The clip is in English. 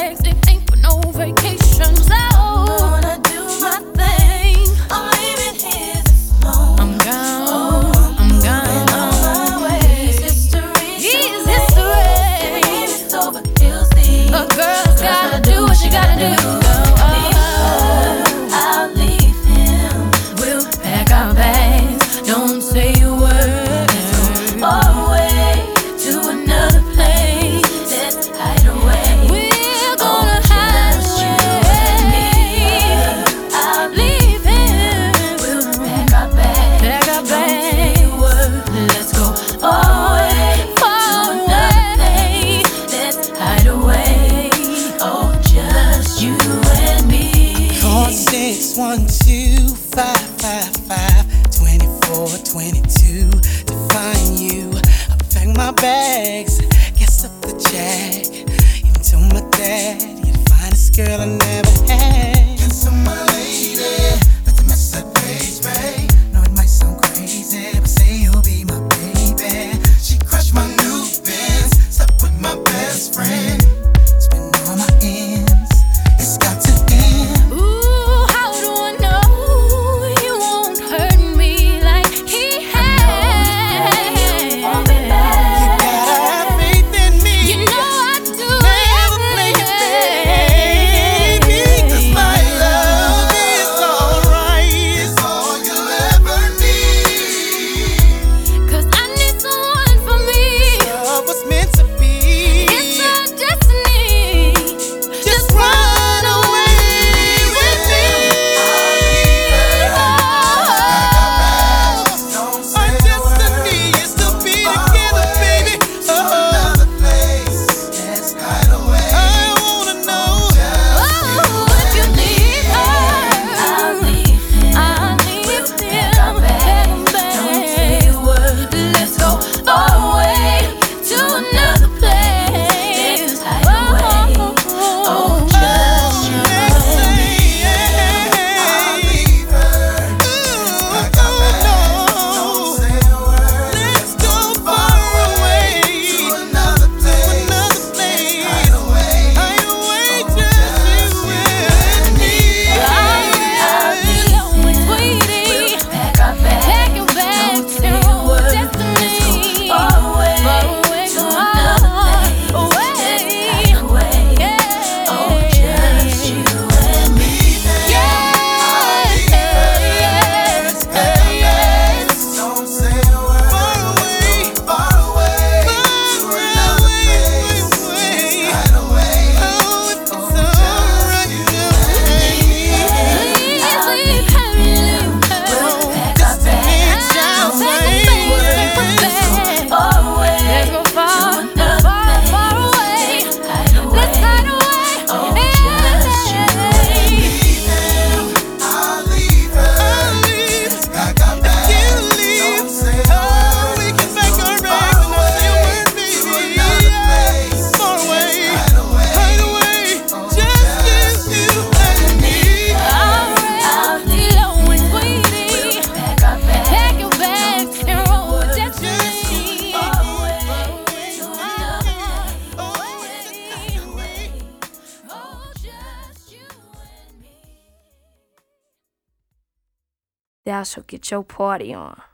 sex, it ain't for no vacation. 422 to find you. I pack my bags, guess up the check. Even told my dad you'd find this girl I never had. Thou shalt get your party on.